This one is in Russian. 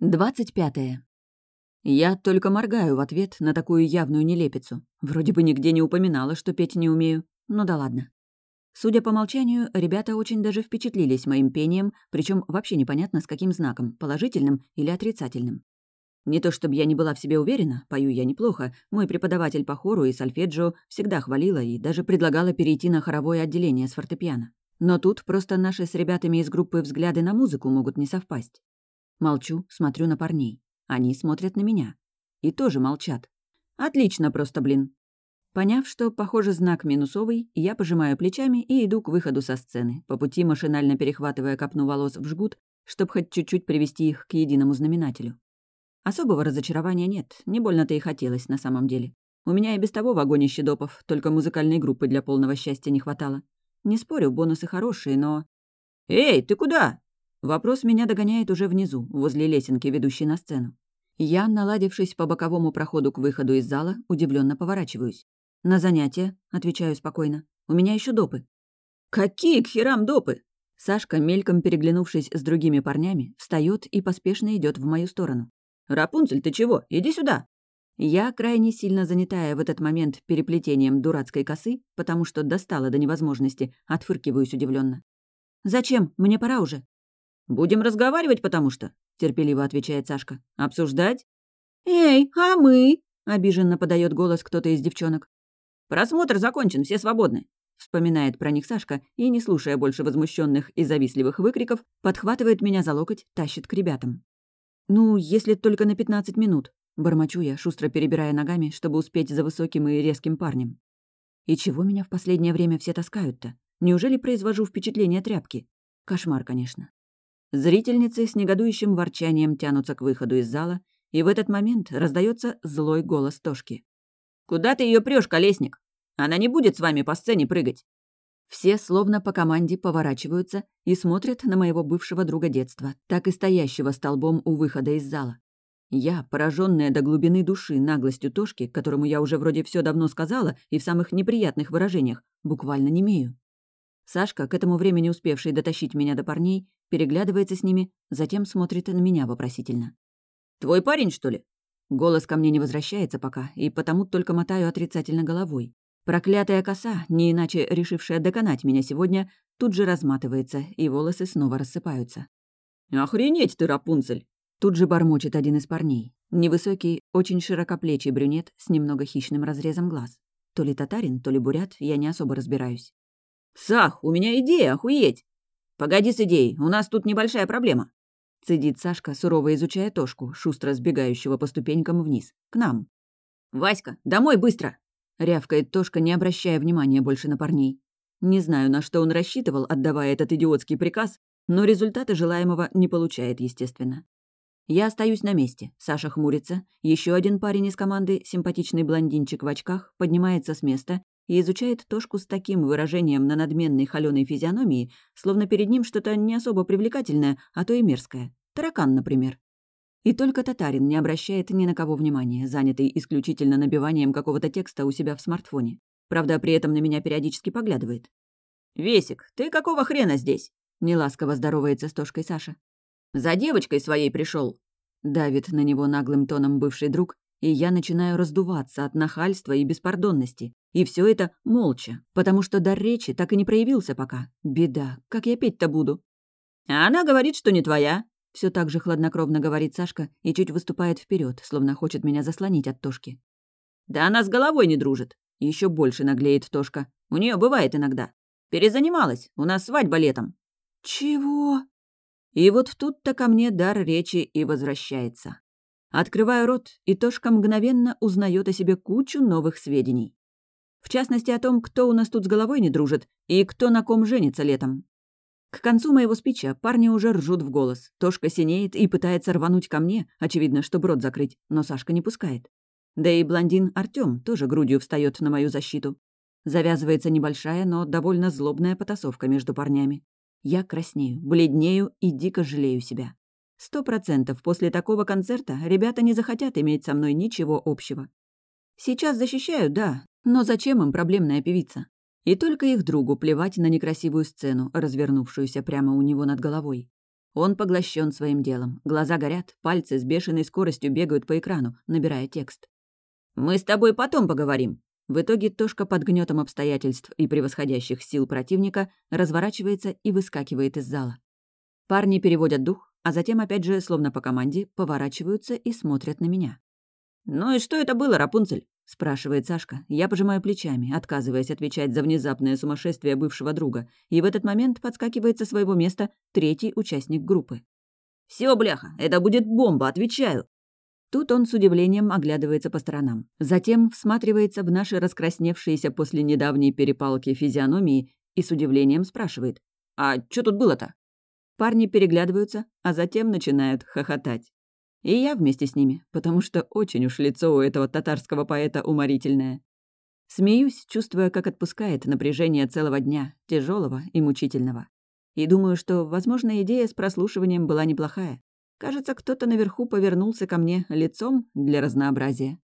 Двадцать пятое. Я только моргаю в ответ на такую явную нелепицу. Вроде бы нигде не упоминала, что петь не умею. Ну да ладно. Судя по молчанию, ребята очень даже впечатлились моим пением, причем вообще непонятно с каким знаком, положительным или отрицательным. Не то чтобы я не была в себе уверена, пою я неплохо, мой преподаватель по хору и сольфеджио всегда хвалила и даже предлагала перейти на хоровое отделение с фортепиано. Но тут просто наши с ребятами из группы взгляды на музыку могут не совпасть. Молчу, смотрю на парней. Они смотрят на меня. И тоже молчат. Отлично просто, блин. Поняв, что, похоже, знак минусовый, я пожимаю плечами и иду к выходу со сцены, по пути машинально перехватывая копну волос в жгут, чтобы хоть чуть-чуть привести их к единому знаменателю. Особого разочарования нет, не больно-то и хотелось на самом деле. У меня и без того вагонище допов, только музыкальной группы для полного счастья не хватало. Не спорю, бонусы хорошие, но... «Эй, ты куда?» Вопрос меня догоняет уже внизу, возле лесенки, ведущей на сцену. Я, наладившись по боковому проходу к выходу из зала, удивленно поворачиваюсь. «На занятия», — отвечаю спокойно. «У меня еще допы». «Какие к херам допы?» Сашка, мельком переглянувшись с другими парнями, встает и поспешно идет в мою сторону. «Рапунцель, ты чего? Иди сюда!» Я, крайне сильно занятая в этот момент переплетением дурацкой косы, потому что достала до невозможности, отфыркиваюсь удивленно. «Зачем? Мне пора уже». «Будем разговаривать, потому что», — терпеливо отвечает Сашка. «Обсуждать?» «Эй, а мы?» — обиженно подает голос кто-то из девчонок. «Просмотр закончен, все свободны», — вспоминает про них Сашка и, не слушая больше возмущенных и завистливых выкриков, подхватывает меня за локоть, тащит к ребятам. «Ну, если только на пятнадцать минут», — бормочу я, шустро перебирая ногами, чтобы успеть за высоким и резким парнем. «И чего меня в последнее время все таскают-то? Неужели произвожу впечатление тряпки? Кошмар, конечно. Зрительницы с негодующим ворчанием тянутся к выходу из зала, и в этот момент раздается злой голос Тошки. «Куда ты ее прешь, колесник? Она не будет с вами по сцене прыгать!» Все словно по команде поворачиваются и смотрят на моего бывшего друга детства, так и стоящего столбом у выхода из зала. Я, пораженная до глубины души наглостью Тошки, которому я уже вроде все давно сказала и в самых неприятных выражениях, буквально не имею. Сашка, к этому времени успевший дотащить меня до парней, переглядывается с ними, затем смотрит на меня вопросительно. «Твой парень, что ли?» Голос ко мне не возвращается пока, и потому только мотаю отрицательно головой. Проклятая коса, не иначе решившая доконать меня сегодня, тут же разматывается, и волосы снова рассыпаются. «Охренеть ты, Рапунцель!» Тут же бормочет один из парней. Невысокий, очень широкоплечий брюнет с немного хищным разрезом глаз. То ли татарин, то ли бурят, я не особо разбираюсь. «Сах, у меня идея, охуеть!» «Погоди с идеей, у нас тут небольшая проблема», — цедит Сашка, сурово изучая Тошку, шустро сбегающего по ступенькам вниз, к нам. «Васька, домой быстро!» — рявкает Тошка, не обращая внимания больше на парней. Не знаю, на что он рассчитывал, отдавая этот идиотский приказ, но результаты желаемого не получает, естественно. Я остаюсь на месте. Саша хмурится. Еще один парень из команды, симпатичный блондинчик в очках, поднимается с места и изучает Тошку с таким выражением на надменной холёной физиономии, словно перед ним что-то не особо привлекательное, а то и мерзкое. Таракан, например. И только татарин не обращает ни на кого внимания, занятый исключительно набиванием какого-то текста у себя в смартфоне. Правда, при этом на меня периодически поглядывает. «Весик, ты какого хрена здесь?» — неласково здоровается с Тошкой Саша. «За девочкой своей пришел. Давит на него наглым тоном бывший друг, и я начинаю раздуваться от нахальства и беспардонности. И все это молча, потому что дар речи так и не проявился пока. Беда, как я петь-то буду? А она говорит, что не твоя. Все так же хладнокровно говорит Сашка и чуть выступает вперед, словно хочет меня заслонить от Тошки. Да она с головой не дружит. Еще больше наглеет Тошка. У нее бывает иногда. Перезанималась. У нас свадьба летом. Чего? И вот тут-то ко мне дар речи и возвращается. Открываю рот, и Тошка мгновенно узнает о себе кучу новых сведений. В частности, о том, кто у нас тут с головой не дружит и кто на ком женится летом. К концу моего спича парни уже ржут в голос. Тошка синеет и пытается рвануть ко мне, очевидно, чтобы рот закрыть, но Сашка не пускает. Да и блондин Артём тоже грудью встает на мою защиту. Завязывается небольшая, но довольно злобная потасовка между парнями. Я краснею, бледнею и дико жалею себя. Сто процентов после такого концерта ребята не захотят иметь со мной ничего общего. Сейчас защищаю, да, но зачем им проблемная певица? И только их другу плевать на некрасивую сцену, развернувшуюся прямо у него над головой. Он поглощен своим делом. Глаза горят, пальцы с бешеной скоростью бегают по экрану, набирая текст. «Мы с тобой потом поговорим». В итоге Тошка под гнетом обстоятельств и превосходящих сил противника разворачивается и выскакивает из зала. Парни переводят дух, а затем опять же, словно по команде, поворачиваются и смотрят на меня. «Ну и что это было, Рапунцель?» — спрашивает Сашка. Я пожимаю плечами, отказываясь отвечать за внезапное сумасшествие бывшего друга, и в этот момент подскакивает со своего места третий участник группы. «Всё, бляха, это будет бомба, отвечаю!» Тут он с удивлением оглядывается по сторонам. Затем всматривается в наши раскрасневшиеся после недавней перепалки физиономии и с удивлением спрашивает. «А что тут было-то?» Парни переглядываются, а затем начинают хохотать. И я вместе с ними, потому что очень уж лицо у этого татарского поэта уморительное. Смеюсь, чувствуя, как отпускает напряжение целого дня, тяжелого и мучительного. И думаю, что, возможно, идея с прослушиванием была неплохая. Кажется, кто-то наверху повернулся ко мне лицом для разнообразия.